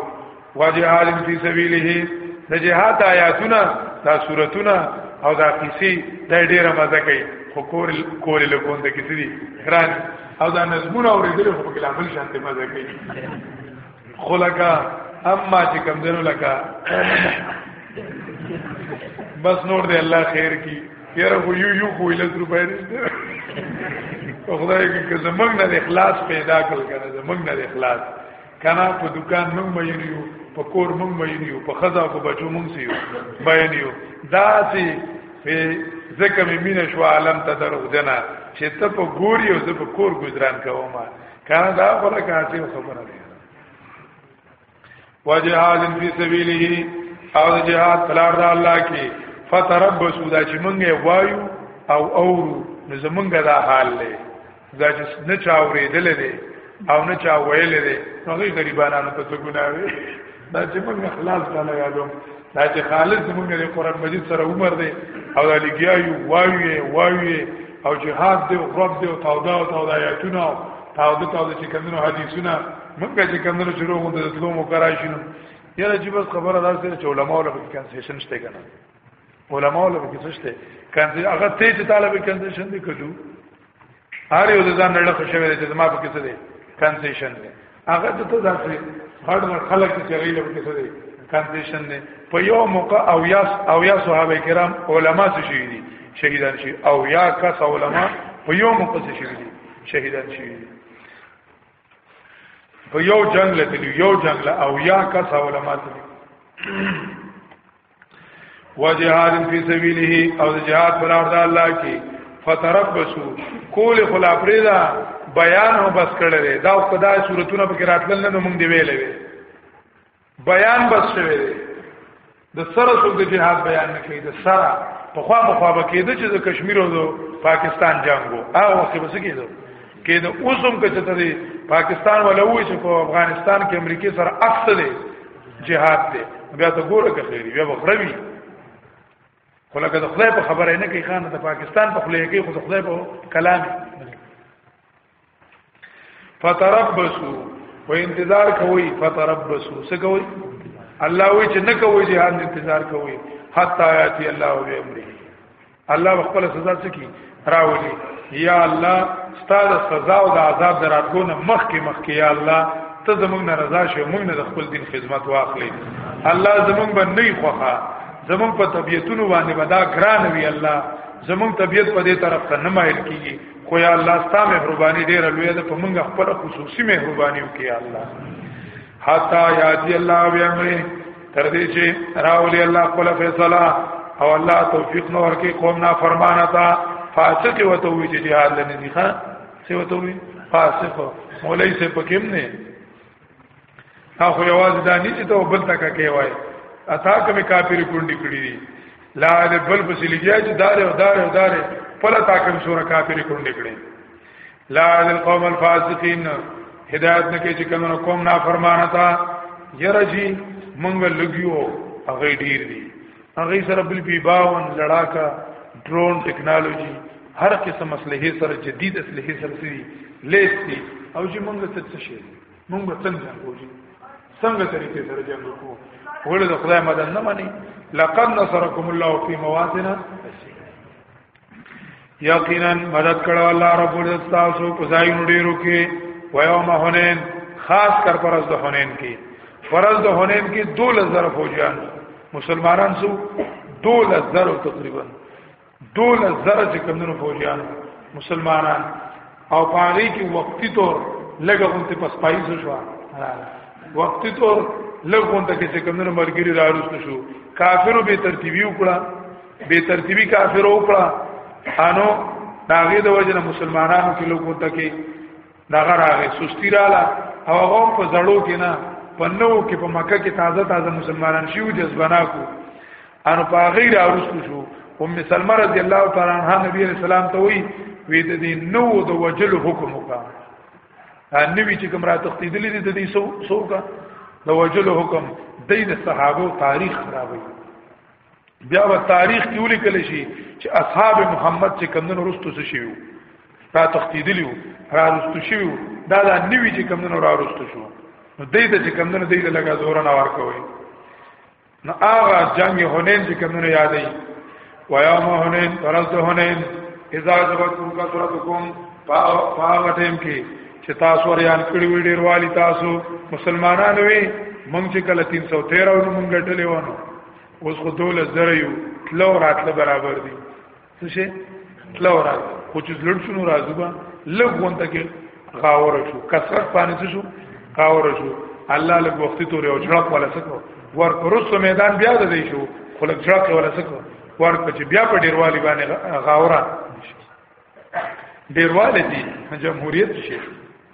S1: وجهاد فی سبیله د جهاد آیاتونه دا سورتونه او دا قصې د ډیره مزه کوي خو کور کور له کوم د کیسې دي ګران او دا نظمونه اوریدل خو په لابل شانته مزه کوي خلکا اما چې کم درو لکا بس نور دی الله خیر کی یاره خو یو یو خو لږ روپۍ نشته خدای کې زمنګ نه اخلاص پیدا کړل کنه زمنګ نه اخلاص کنا په دکان موږ مینیو په کور موږ مینیو په خزا په بچو موږ سیو مینیو دا سي په ځکه مې مینه شو عالم ته درو دنا چې ته په ګوري او زه په کور گزاران کوم کنا دا خبره کاتي خبره ده وجهاد فی سبیله او جهاد پلار د الله کې فتربصوا دا چې مونږه وایو او اورو نو زمونږه دا حال لري دا چې نه چا اورېدل دي او نه چا ویل دي هغه غریبانو ته څه ګناه وي دا چې موږ خلاص کاله یادوم دا چې خالص موږ د قران مجید سره عمر دی او دا لګیا یو واوی واوی او جهاد دی او رب دی او تودا او تودا یاتونه او تودا تودا چې کمنو حدیثونه موږ چې کمنو شروع غوند د تلو مکراشینو یاره چې بس خبره دا سره چې علما ولا په کنسیشن شته کنه علما ولا په کنسیشن شته کنسیشن هغه ته چې طالب کنسیشن دی کړو هر یو ځان نه لخوا شوی چې زما په کې څه دی کنسیشن دی هغه ته ته ځاسي هر ډول خلک چې غیل په کې څه دی کنسیشن دی په یو موقع او یا او یا صحابه کرام علما څه شي دي شهیدان شي او یا کس علما په یو موقع څه شي دي شهیدان شي په یو جنگ لته یو جنگ او یا کس علما څه وجهاد فی سبیله او جهاد پر ارض الله کې فتربسو کول خلا پرېدا بیان هم بس کړل دا خدای صورتونه په راتلل نه موږ دی ویلې بیان بس شوی دی د سره څوک د جهاد بیان نه کوي د سره په خوا په خوا به کېده چې د کشمیر او پاکستان جنگو هغه وخت به څه کېده کې د اوسم کې چې دی پاکستان ولوي چې په افغانستان کې امریکای سره عکس دی جهاد دی بیا ته ګوره که خیری بیا بخروی خو لکه د خدای په خبره نه کوي خان د پاکستان په خله کې خو د خدای په کلام فتربصوا و انتظار کوي فتربصوا څه کوي الله وی چې نه کوي جهاد انتظار کوي حتا یاتی الله و امره الله خپل سزا سکی راولي یا الله ستاسو سزا او د عذاب دراتونه مخ کې مخ کې یا الله ته زمونږ نه رضا شې مونږ نه خپل دین خدمت واخلې الله زمونږ باندې نه خوخه زمونږ په طبيعتونو باندې ودا ګران وی الله زمونږ طبيعت په دې طرف ته نه مایل کیږي خو یا الله ستا مهرباني ډېر لوی ده په موږ خپل خصوصي مهرباني وکي الله حتا یادی الله بیامره تر دې چې راولي الله خپل فیصله او الله توفیق نو ورکه قوم نه فرمانه تا فاسق وته وی چې جهاد لنی دی ښا څه وته وی فاسق مولای سه پکیم نه اخو یواز دانی چې ته بل تک کې وای اتا کوم کافر کونډی کړی دی لا دې بل پسې لګیا چې دار او دار او دار پله تا کوم سور کافر کونډی کړی لا القوم الفاسقین هدایت نه کې چې کوم قوم نافرمانه تا یرجی مونږ لګیو هغه ډیر دي هغه سره بل بي باون لړاکا ډرون ټیکنالوژي هر قسم اسلحه سره جدید اسلحه سره سي لیس دي او چې مونږ څه څه شي مونږ څنګه کوجی څنګه طریقې سره جنگ وکړو ولې د خدای مدد نه مانی لقد نصرکم الله فی مواطن یقینا مدد کړو الله رب ال تاسو په ځای نډیرو کې و یوم حنین خاص کر پر از د حنین کې فرض د حنین کې 2000 فوجان مسلمانان سو 2000 تقریبا 2000 چې کمونو فوجان مسلمانان او پاره کې وقتی طور لګه غونته پس پایز شو وقتی طور لګ غونته کې چې کومنه مرګري راروست شو کافرو به ترتیبی وکړه به ترتیبی کافرو وکړه انو داغه د وجه مسلمانانو کې لګ غونته کې دغه راغې سستی رااله او هغه په زړو کې نه پنو کې په مکه کې تازه تازه مسلمانان شیو جذبنا کو ان په غیر اوسو شو ام سلمہ رضی الله تعالی عنها نبی علیہ السلام ته وی وی د دې نو د وجل حکم وکا نبی چې کوم را تختیدلې د دې سو سو کا د وجل حکم د دې صحابه تاریخ خرابوي بیا و تاریخ کې ولیکل شي چې اصحاب محمد چې کمنو رستو څه شي را تختیدلیو را رستو شي دا دا نوی چې کمنو را رستو شو نو دې ته چې کمنو دې له لګا زور نه ورکوي نو هغه جنگ حنین چې کومونه یادې و یوم حنین ورځ د حنین اذا زبکم کثرتکم پاو ټیم کې چې تاسو وريان کړی وی ډیر والی تاسو مسلمانانو وی مونږ چې کله 313 ونو مونږ ټلې ونه اوس خو دولت زره یو تلو راتله برابر دي څه شي تلو راځي خو چې لړ شنو راځو با لږ غونته کې غاور شو کثرت باندې څه شو غاور شو الله لږ وخت تورې او جړق ولا سکو ور پرسو میدان بیا د دې شو خو لږ جړق ولا سکو ور په چې بیا په ډیروالي باندې غاورا ډیرواله دي جمهوریت شي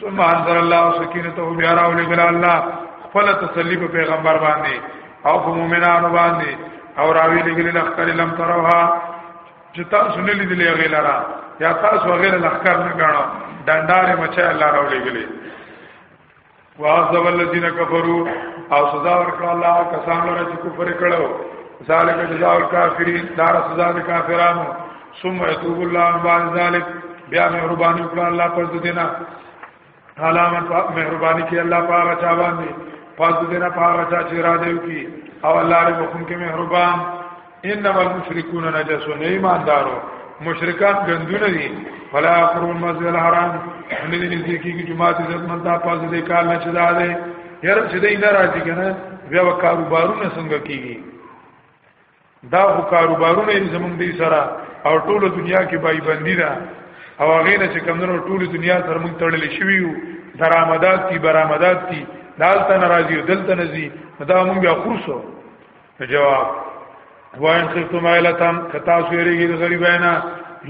S1: ثم انزل الله سکینته بیا راولې ګل الله خپل تسلی په پیغمبر باندې او په مؤمنانو باندې او راوی لګل لخر لم تروها چې تاسو نه لیدلې غیلرا یا تاسو غیر لخر نه غاڼو ډنډارې مچه الله راولې ګلې واعذب الذين كفروا او سزا ورکړه الله کسان لره چې کفر کړو ذالک جزاء الکافرین دار سزا د کافرانو ثم يتوب الله بعد ذلك بیا مهرباني وکړه الله پر دینه علامت مهرباني کې الله پاک چا باندې پس دینه پاک چا چې را دیو کی او الله ری وکم کې مهربان انما المشركون نجس نه ایماندارو مشرکان ګندونه دي فلا قرون مسجد الحرام ان دې نږدې کېږي جمعه دې عزت منتا پاس دې کار نه چدا دې یاره چې دې نه راځي کنه بیا وکړو بارونه څنګه کیږي دا خو کاروبارونه یې زمونږ دی سره او ټول دنیا کې بای بندی ده او هغه نه چې کمونو ټول دنیا سره مونږ تړل شوی یو درآمدات دي برآمدات دي دالته ناراضي او دلته نزي دا مونږ بیا خرصو جواب وان خفتم ایلتم کتا سویریږي د غریبانا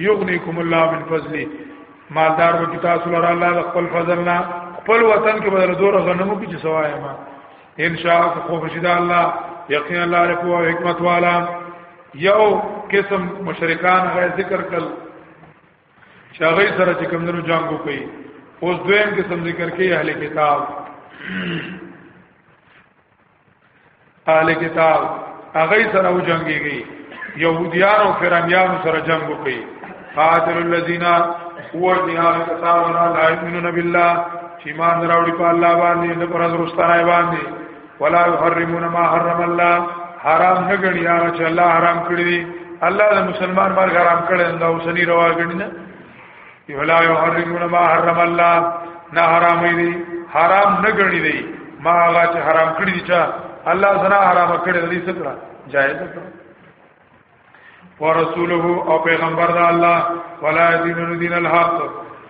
S1: یغنیکم الله من فضلی مالدار و کتا سول الله خپل فضلنا خپل وطن کې بدل دور غنمو کې چې سوایا ما ان شاء الله خو بشید الله یقینا الله رب او حکمت والا یو قسم مشرکان غي ذکر کړ چې هغه سره چې کوم نو جنگ وکړي اوس دویم قسم ذکر کوي اهل کتاب اهل کتاب هغه سره و جنگيږي يهوديان او فرانيان سره جنگ وکړي قاتل الذين هو جهاد کتاب ولا لا يؤمنون بالله چې ما دراوړي په الله باندې د پرز رستانای باندې ولا يحرمون ما حرم الله حرام نه غني یا چې الله حرام کړی دی الله د مسلمان مرګ حرام کړی دا اوسنی روا غني نه ولا يحرمون ما حرم الله نه حرام دی حرام نه غني دی ما هغه چې حرام کړی دی چې الله زنا حرام کړی دی څه کړه جائز کړه ورسوله او پیغمبر د الله ولا دین دین الحق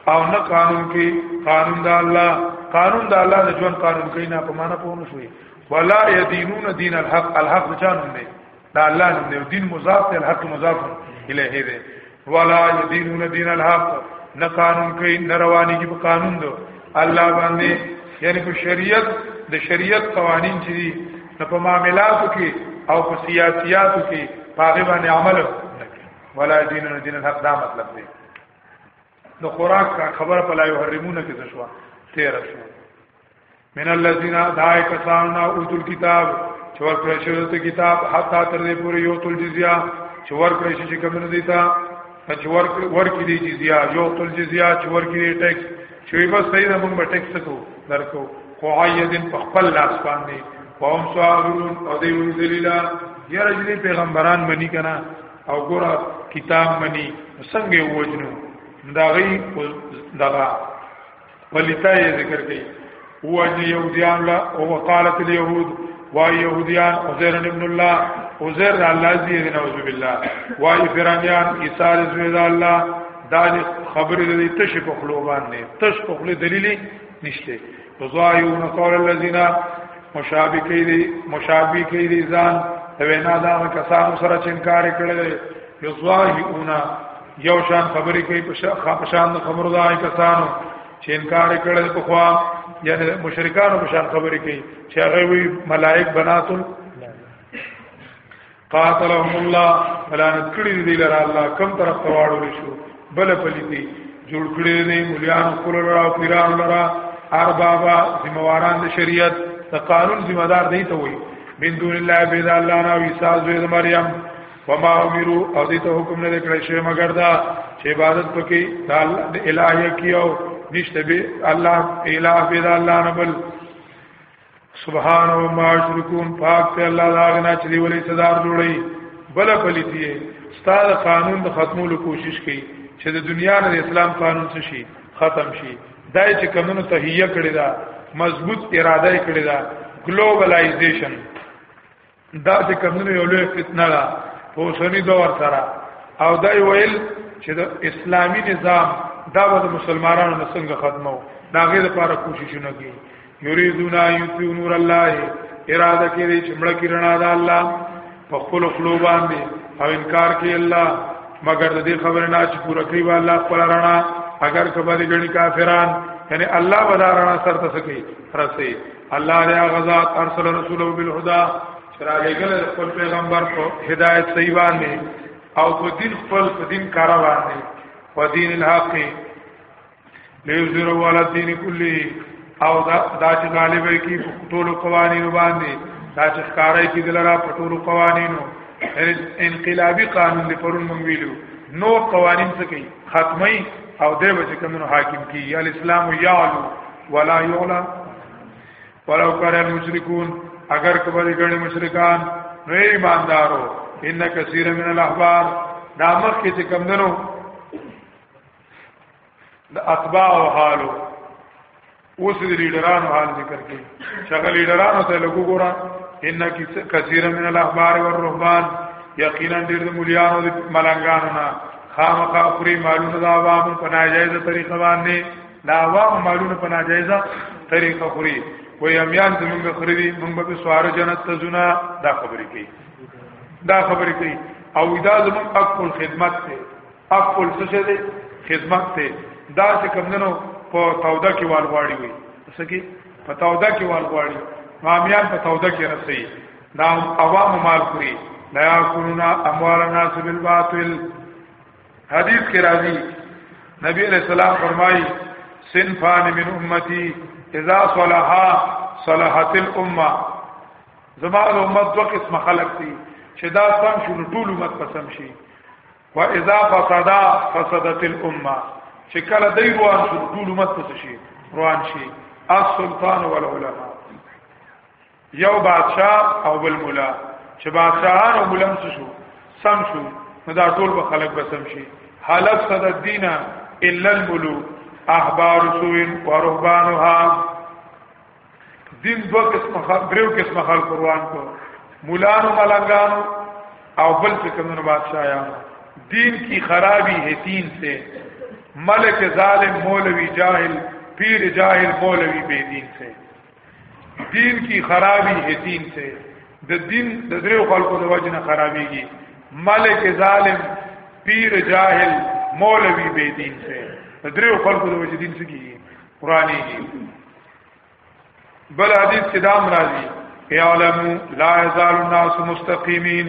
S1: او نه قانون کې قانون د الله قانون د الله د ژوند قانون کې نه په معنا پونه شوی ولا یدینون دین الحق الحق جانم دی دا الله نوم دی دین مضاف ته الحق مضاف الیه دی ولا يدينون دين الحق نه قانون کوي نه رواني کې په قانون دو الله باندې یعنی په شریعت د شریعت قوانین چې دي نه په معاملاتو کې او په سیاسياتو کې پاغه باندې عمل نه کوي ولا يدينون دين الحق دا مطلب دی نو خوراک کا خبر په لا يحرمونه کې څه شو تیر شو من الذين دای کسان نه اوتل کتاب چې ورکړی شوی ته کتاب حتا تر دې پورې یو تل جزیه چې ورکړی شي چې کوم نه دیتا چې ورک ورکې دي جزیه یو تل جزیه چې ورکې دي ټیکس چې بس صحیح نه موږ ټیکس کو درکو قعیدن په خپل لاس باندې قوم صابرون او دی ذلیلا یا رجلی پیغمبران منی کنا او ګورا کتاب منی څنګه وجنو دا غي دغه پلیتا یې ذکر کړي هو ان يهوديان لا او وقالت اليهود واي يهوديان عزير ابن الله عزير الله زي نعوذ بالله واي فرانيان عيسى رسول الله دا خبرې دې تش په خلو باندې تش په خلو دلیل نشته وزایون قول الذين مشابه کړي مشابه کړي ځان وینا دا کسانو سره چې انکار کړي یضاهیونا یو شان خبرې کوي په شاخه په شان د خبرو د آی کسانو چې انکار کړل په خوا یعنی مشرکانو په شان خبرې کوي چې هغه وی ملائک بناتل قاتلهم الله فلانت کړی دی لره الله کم طرف ته واړول شو بل پلیتی جوړ کړی دی مليان خپل را او پیران لرا اربابا ذمہواران د شریعت د قانون ذمہ دار دی ته وي من دون الله بيد الله نه او عيسى زوی مریم فما امرو او دې ته حکم نه کړی شی مگر دا چې عبادت پکې د الله د الہی کیو نشته به الله الہ به د الله نه بل سبحان او ما شرکون پاک ته الله دا غنا چې دی ولې صدر جوړي بل پلیتی استاد قانون د ختمولو کوشش کوي چې د دنیا نه اسلام قانون څه شي ختم شي دای چې کمونو تهیه کړی دا مضبوط اراده کړی دا ګلوبلایزیشن دا چې کمونه یو لوی فتنه ده په اوسنی دور سره او دا ویل چې د اسلامی نظام دا به مسلمانانو نه څنګه ختمو دا غیر لپاره کوششونه کوي یریدون ایتو نور الله اراده کوي چې مړه کیرنا ده الله په خپل خلو باندې او انکار کوي الله مگر د دې خبره نه چې پوره کوي وا الله خپل رڼا اگر کبه دې ګڼي کافران یعنی الله ولا رڼا سره تسکی رسي الله یا غزاد ارسل رسوله بالهدى چرا لګل خپل پیغمبر په هدایت صحیح باندې او په دین خپل په دین کار باندې په دین الحق لیوزر ولا دین کلی او دا دا چې غالب کی ټول قوانین باندې دا چې ښکارای کی دلرا په ټول قوانینو انقلابی قانون دی پرون مونږ ویلو نو قوانین څه کوي ختمي او دی به چې کومو حاکم کی یا اسلام یعلو ولا یولا ولو کر المشرکون اگر کبر ګڼي مشرکان نو ایماندارو ان کثیر من الاحبار دا مخ کې چې کم دنو د اتباع او حالو اوس د لیډرانو حال ذکر کړي شغل لیډرانو ته لګو ګورا ان کثیر من الاحبار والرهبان یقینا ډېر د مليانو د ملنګانو نه خامخا پوری معلومه دا عوام په ناجایزه طریقه باندې دا وا مالونه په ناجایزه طریقه خوري و یمیان زمونږ خوري دي مونږ به سوار جنت ته زونه دا خبرې کوي دا خبرې کوي او دا زمونږ اقل خدمت ته اقل څه دي خدمت ته دا چې کمندنو په توده کې وال غواړي وي څه کې په توده کې وال غواړي مامیان په توده کې رسي دا عوام مال خوري لا یاکلون اموال الناس بالباطل حدیث کې راځي نبی علیہ السلام فرمایي سنفان من امتی اذا صلحا صلحت الامه زما د امت دوه قسم خلق دي چې دا سم شنو ټول امت پسم شي و اذا فسدا فسدت الامه چې کله دی روان شو ټول امت پس شي روان شي السلطان والعلماء یو بادشاہ او بل مولا چې بادشاہان او مولم شو سم شو نو دا ټول به خلق به سم شي حلف صد الدین الا الملوک احبار سوین و رهبانها دین دو قسم خلق دریو قسم خلق قرآن کو مولانو ملنگانو او بل څه کومو بادشاہانو دین کی خرابی ہے دین سے ملک ظالم مولوی جاہل پیر جاہل مولوی بے دین سے دین کی خرابی ہے دین سے د دین د دریو خلکو د وجنه خرابېږي ملک ظالم پیر جاهل مولوی بے دین سے د دریو خلکو د وجه دین سکی قرآنی کی بل حدیث کې دام راځي اعلم لا یزال الناس مستقیمین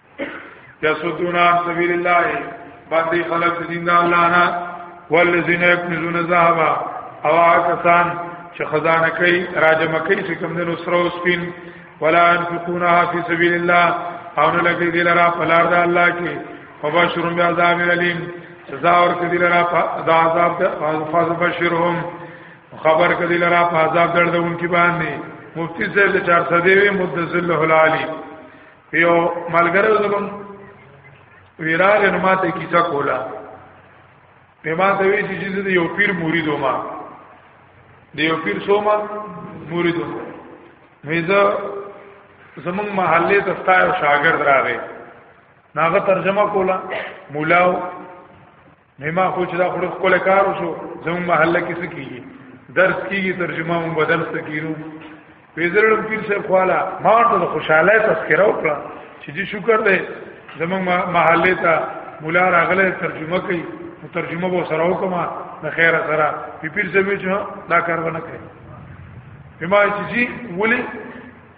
S1: یسدون عن سبیل الله باندې خلق دین الله نه والذین یکنزون الذهب او کسان چې خزانه کوي راجمه کوي چې کوم دنو سره سپین ولا انفقونها فی سبیل الله او نه لګي دل را پلار د الله کې فبشر بعذاب الیم سزا ور کدی لرا د عذاب د فاز بشرهم خبر کدی لرا په عذاب دردون کې باندې مفتی صاحب 400 وی مدذل العالی یو ملګری زمون ویراغ نو ماته کیسه کولا په ما ته وی چې یو پیر مرید ما د یو پیر سوما مرید میزه زمون محله ته ستایو شاګرد راغی ناغه ترجمه کولا مولاو نه ما خو چې دا خو خپل کار وشو زموږ محله کې څه کیږي درس کیږي ترجمه مو بدل سکینو پیزرړم پیر صاحب خواله ما ورته د خوشاله تذکره وکړه چې دې شکر دی زموږ محله ته مولا راغله ترجمه کوي ترجمه به سره وکما د خیر سره پیر صاحب چې دا کار ونه کوي بما چې جی ولی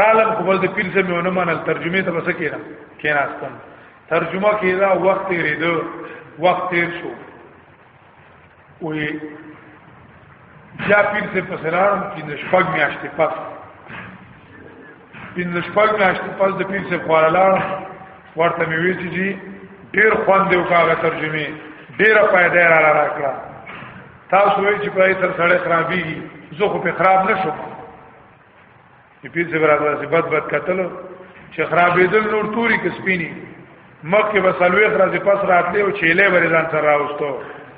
S1: رالم خو بس د پیر سره مې ونه منل ترجمه ته بس کېنا کېناستم ترجمه کېدا وخت یې ریدو وخت تیر شو وی بیا پیر سے پسلارم کی نشپگ میاشتی پس پین نشپگ میاشتی پس د پیر سے خواللارم ورته می وی چې جی ډیر خوان دیو کاغه ترجمه ډیر پیدا را را کړه تاسو وی چې پای تر سړی خرابېږي زه خو په خراب نشم په پیسې برابر سي بد بد قتل چې خرابېدل نور توري کې سپيني مکه بسلوي خراب پس راتلې او چيلې بری ځان سره راوستو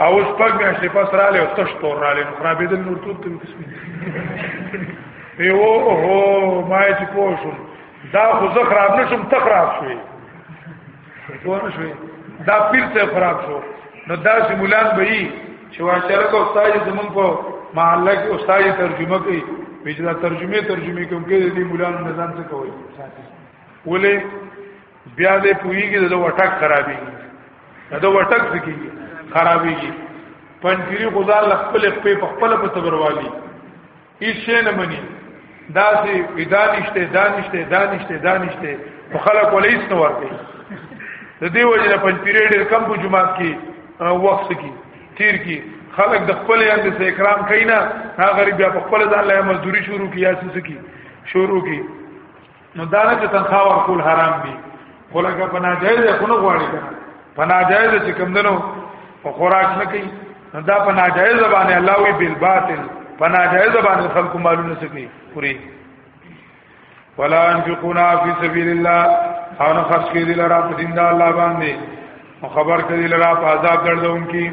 S1: او اوس پک بیا چې پس را لې تش تور را لې خرابې دل نور ټول تم قسم دی او هو ما چې پوښوم دا خو زه خراب نشم تخراب شوی پوه شو دا پیر ته خراب شو نو دا چې مولان به یي چې واچره کو استاد زمون په محله کې استاد ترجمه کوي ویجدا ترجمه ترجمه کوم کې دې مولان نظام څه کوي ولې بیا دې پویږي د وټک خرابي دا وټک ځکه خرابيږي پنځيري غزال خپل خپل په خپل په تبروالي هیڅ شي نه مني دا سي ودانشته دانشته دانشته دانشته په خلک ولې هیڅ نه ورته د دې وجه نه پنځ پیریډ کم په جمعات کې وخت کې تیر کې خلک د خپل یان د اکرام کینا هغه غریب بیا په خپل ځان له مزدوري شروع کیاسي سکی شروع کی نو دا نه چې تنخوا ورکول حرام دي خو لکه په ناجایز خو نه غواړي کنه په ناجایز چې کم دنو او خوراک نه کوي نو دا په ناجایز باندې الله وی بل باطل په ناجایز باندې خلکو مالونه سکی پوری ولا انفقون فی سبیل الله او نه خرج کړي لرا په دین د الله باندې خبر کړي لرا په عذاب دردون کې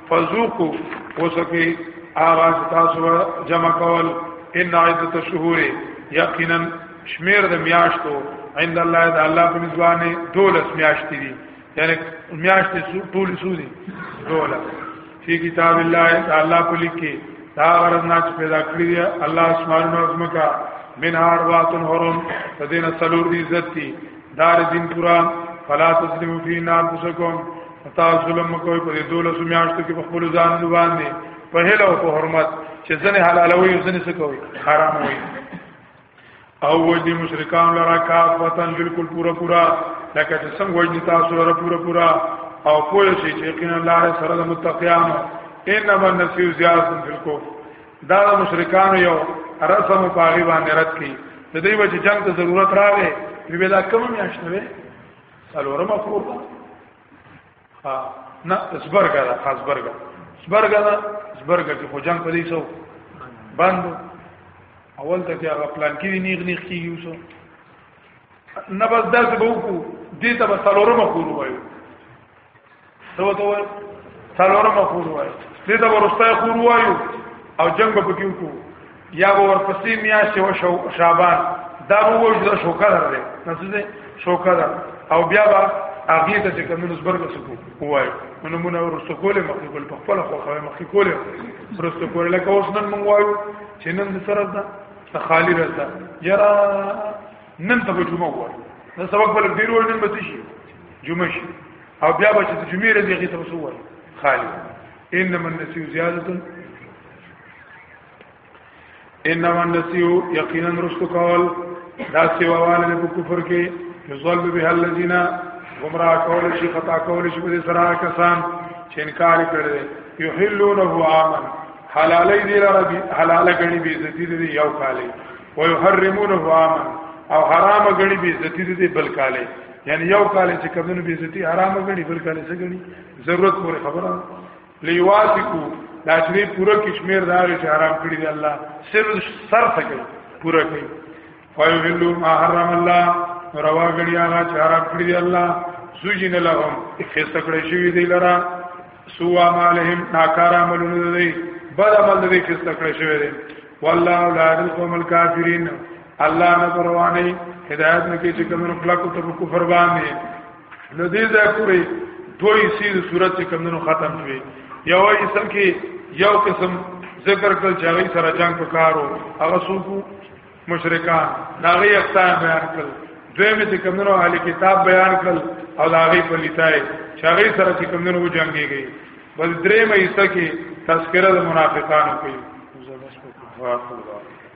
S1: فذوقوا وسکی آغا تاسو جمع کول ان عدت الشهور یقینا شمیر د میاشتو عند الله د الله په نسبانه دولس میاشتې دي یعنی میاشتې ټول سودي دولس فی کتاب الله تعالی په لیکي دا ورنا چې پیدا کړی دی الله اسمان او زمکا من هر واتن حرم تدین سلور دی عزت دی دار دین پورا فلا تسلمو فی نانفسکم تاسو ظلم کوي په دې دولس میاشتو کې په خپل ځان باندې په هله او په حرمت چې ځنه حلالوي او ځنه څه کوي حرام وي او وجدي مشرکان لرا کافتن بالکل پورا پورا لکه چې څنګه وجدي تاسو لرا پورا پورا او پوه شي چې یقینا الله سره د متقیان انما النسیو زیاست بالکل دا د مشرکان یو رسم په غیبه نرد کی د دې وجه جنگ ته ضرورت راغی به دا کوم میاشت نه څلورمه کور ده ها نه زبرګه ده خاص برګه زبرګه ده زبرګه کې خو جنگ په دې سو باندې اول ته کې هغه پلان کې نیغ نیغ کیږي وسو نه بس درس به وکړو دې ته به څلورمه کور وایو سو ته وای څلورم خور وای دې ته ورسته خور وایو او جنگ به پکې کو یا به ورپسې میا شو شو شعبان دا وو چې دا شوکا در دی نسوځي شوکا در او بیا به هغه ته چې کوم نسبر وسکو وای نو مونږ ورسته کوله مخې کول په خپل خو خو مخې کوله ورسته کوله لکه اوس نن مونږ وایو چې نن سره ده خالی راځه یرا نن ته به جمعه وایو نن سبق بل ډیر ور نن به شي جمعه شي او بیا به چې جمعې ورځ هغه ته وسو وای خالي انما النسيو زياده انما النسيو یقینا رسل کول دا سیوا والے په کفر کې یظل به الذين گمراه کول شي خطا کول شي په سره کسان چې انکار کړي یحلونه عاما حلالي دي لربي حلال غني به عزتي دي یو کالي ويحرمونه عاما او حرام غني به عزتي دي بل کالي یعنی یو کال چې کمونو به عزتي حرام غني بل کال څه غني ضرورت پورې خبره لیواسکو دا چې پوره کشمیر دا چې حرام کړی دی الله صرف سر تکي پوره کوي فایحلوا ما حرم الله روا غني هغه چې حرام کړی دی الله سوجین لهم خسته کړی شوی دی لرا سوا مالهم ناکار عملونه دی بد عمل دی خسته کړی شوی دی والله لا يهدي القوم الكافرين الله نه پروانه هدایت نه کې چې کومو خلقو ته په کفر باندې نو دې ځای پورې دوی سي صورت چې کومو ختم شوي یو ایسه کې یو قسم ذکر کړ چې هغه سره جنگ وکړو هغه سوکو مشرکان داغي اقسام بیان کړ دوی مې چې کومو اهل کتاب بیان کړ او داغي په لیتای چې هغه سره چې کومو جنگيږي بل درې مې ایسه کې تذکرہ د منافقانو کوي